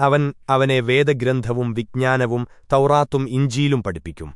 അവൻ അവനെ വേദഗ്രന്ഥവും വിജ്ഞാനവും തൗറാത്തും ഇഞ്ചിയിലും പഠിപ്പിക്കും.